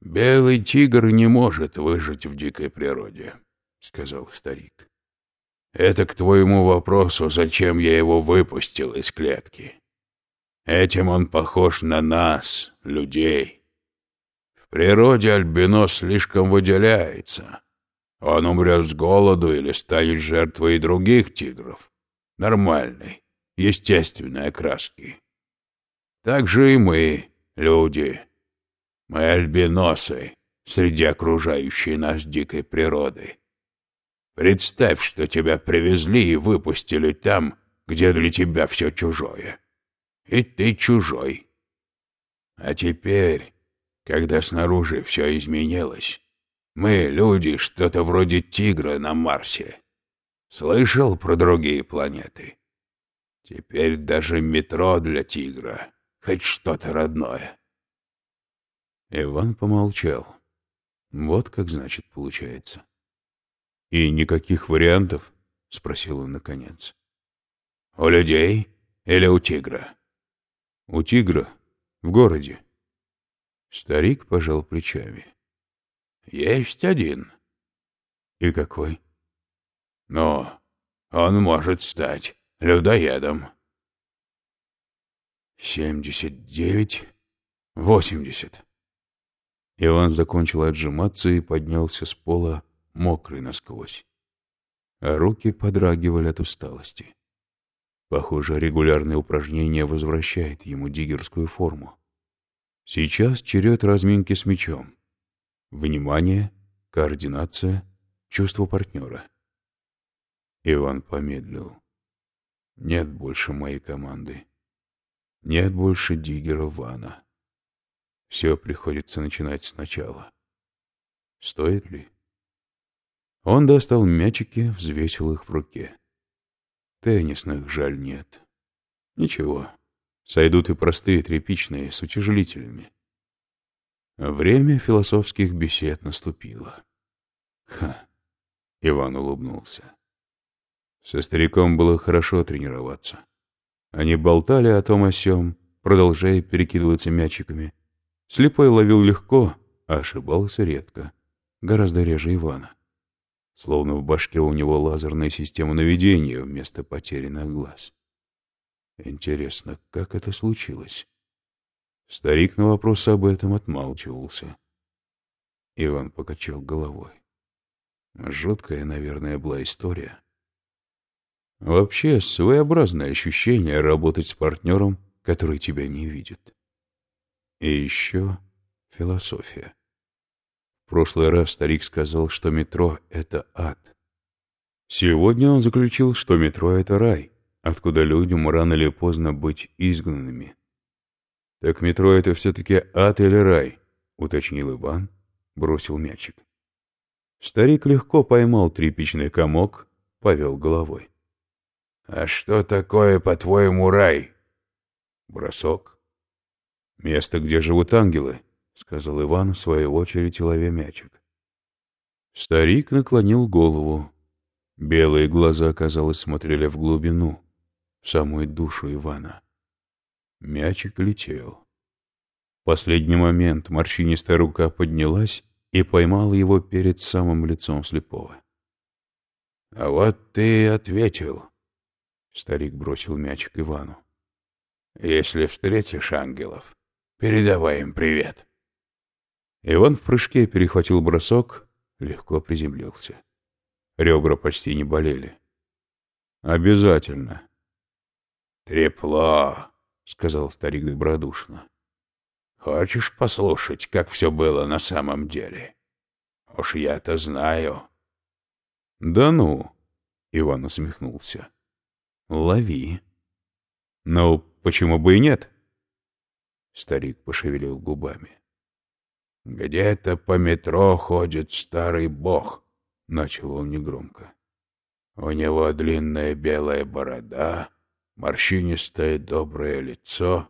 «Белый тигр не может выжить в дикой природе», — сказал старик. «Это к твоему вопросу, зачем я его выпустил из клетки. Этим он похож на нас, людей. В природе альбинос слишком выделяется. Он умрет с голоду или станет жертвой других тигров. Нормальной, естественной окраски. Так же и мы, люди, мы альбиносы среди окружающей нас дикой природы. Представь, что тебя привезли и выпустили там, где для тебя все чужое. И ты чужой. А теперь, когда снаружи все изменилось, мы, люди, что-то вроде тигра на Марсе. Слышал про другие планеты? Теперь даже метро для тигра, хоть что-то родное. Иван помолчал. Вот как значит получается. И никаких вариантов? Спросил он наконец. У людей или у тигра? У тигра. В городе. Старик пожал плечами. Есть один. И какой? Но он может стать людоедом. Семьдесят девять, восемьдесят. Иван закончил отжиматься и поднялся с пола, мокрый насквозь. А руки подрагивали от усталости. Похоже, регулярное упражнение возвращает ему диггерскую форму. Сейчас черед разминки с мячом. Внимание, координация, чувство партнера. Иван помедлил. Нет больше моей команды. Нет больше диггера Вана. Все приходится начинать сначала. Стоит ли? Он достал мячики, взвесил их в руке. Теннисных жаль нет. Ничего, сойдут и простые тряпичные с утяжелителями. Время философских бесед наступило. Ха! Иван улыбнулся. Со стариком было хорошо тренироваться. Они болтали о том о сём, продолжая перекидываться мячиками. Слепой ловил легко, а ошибался редко. Гораздо реже Ивана. Словно в башке у него лазерная система наведения вместо потерянных глаз. Интересно, как это случилось? Старик на вопрос об этом отмалчивался. Иван покачал головой. Жуткая, наверное, была история. Вообще, своеобразное ощущение работать с партнером, который тебя не видит. И еще философия. В прошлый раз старик сказал, что метро — это ад. Сегодня он заключил, что метро — это рай, откуда людям рано или поздно быть изгнанными. «Так метро — это все-таки ад или рай?» — уточнил Иван, бросил мячик. Старик легко поймал тряпичный комок, повел головой. «А что такое, по-твоему, рай?» «Бросок. «Место, где живут ангелы», — сказал Иван, в свою очередь ловя мячик. Старик наклонил голову. Белые глаза, казалось, смотрели в глубину, в самую душу Ивана. Мячик летел. В последний момент морщинистая рука поднялась и поймала его перед самым лицом слепого. — А вот ты ответил. Старик бросил мячик Ивану. — Если встретишь ангелов, Передавай им привет. Иван в прыжке перехватил бросок, легко приземлился. Ребра почти не болели. Обязательно. Трепло, сказал старик добродушно. Хочешь послушать, как все было на самом деле? Уж я-то знаю. Да ну, Иван усмехнулся. Лови. Ну, почему бы и нет? Старик пошевелил губами. «Где-то по метро ходит старый бог», — начал он негромко. «У него длинная белая борода, морщинистое доброе лицо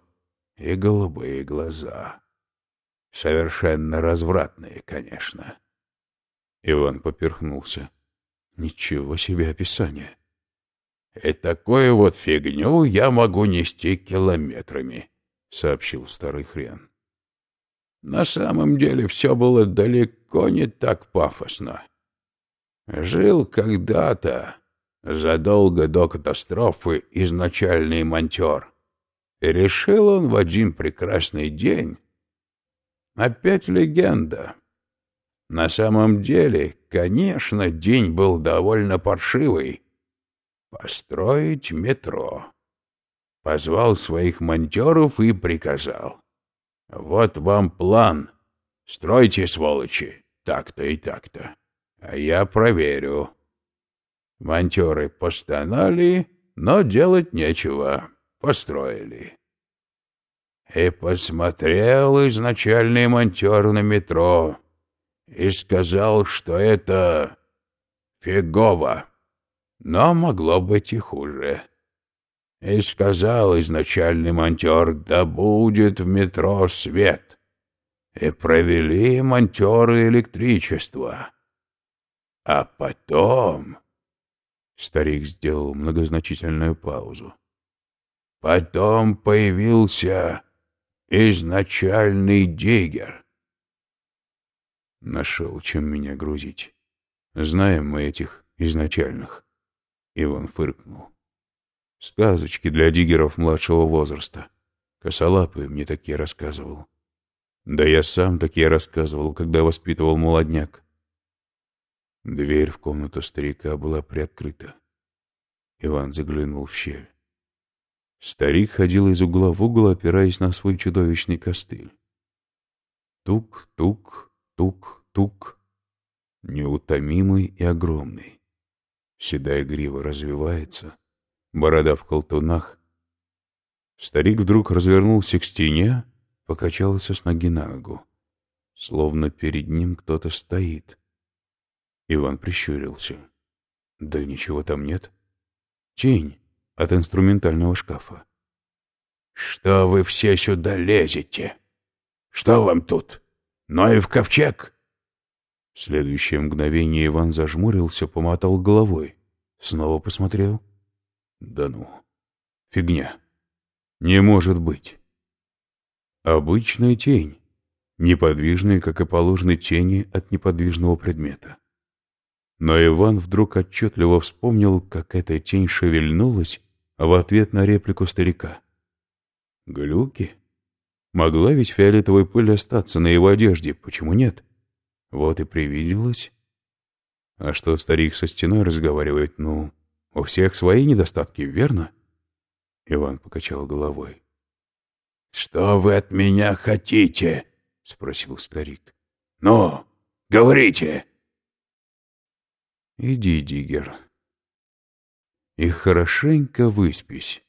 и голубые глаза. Совершенно развратные, конечно». Иван поперхнулся. «Ничего себе описание!» «И такую вот фигню я могу нести километрами», — сообщил старый хрен. На самом деле все было далеко не так пафосно. Жил когда-то, задолго до катастрофы, изначальный монтер. И решил он в один прекрасный день... Опять легенда. На самом деле, конечно, день был довольно паршивый. Построить метро. Позвал своих монтеров и приказал. Вот вам план. Стройте, сволочи, так-то и так-то. А я проверю. Монтеры постонали, но делать нечего. Построили. И посмотрел изначальный монтер на метро и сказал, что это фигово, но могло быть и хуже. И сказал изначальный монтер, да будет в метро свет. И провели монтеры электричество. А потом... Старик сделал многозначительную паузу. Потом появился изначальный диггер. Нашел, чем меня грузить. Знаем мы этих изначальных. Иван фыркнул. Сказочки для диггеров младшего возраста. Косолапый мне такие рассказывал. Да я сам такие рассказывал, когда воспитывал молодняк. Дверь в комнату старика была приоткрыта. Иван заглянул в щель. Старик ходил из угла в угол, опираясь на свой чудовищный костыль. Тук-тук, тук-тук. Неутомимый и огромный. Седая грива развивается, борода в колтунах. Старик вдруг развернулся к стене, покачался с ноги на ногу. Словно перед ним кто-то стоит. Иван прищурился. Да ничего там нет. Тень от инструментального шкафа. «Что вы все сюда лезете? Что вам тут? Ноев ковчег?» В следующее мгновение Иван зажмурился, помотал головой. Снова посмотрел. Да ну, фигня. Не может быть. Обычная тень, неподвижная, как и положены тени от неподвижного предмета. Но Иван вдруг отчетливо вспомнил, как эта тень шевельнулась в ответ на реплику старика. Глюки? Могла ведь фиолетовая пыль остаться на его одежде, почему нет? Вот и привиделось. А что старик со стеной разговаривает, ну, у всех свои недостатки, верно? Иван покачал головой. — Что вы от меня хотите? — спросил старик. — Ну, говорите. — Иди, Диггер, и хорошенько выспись.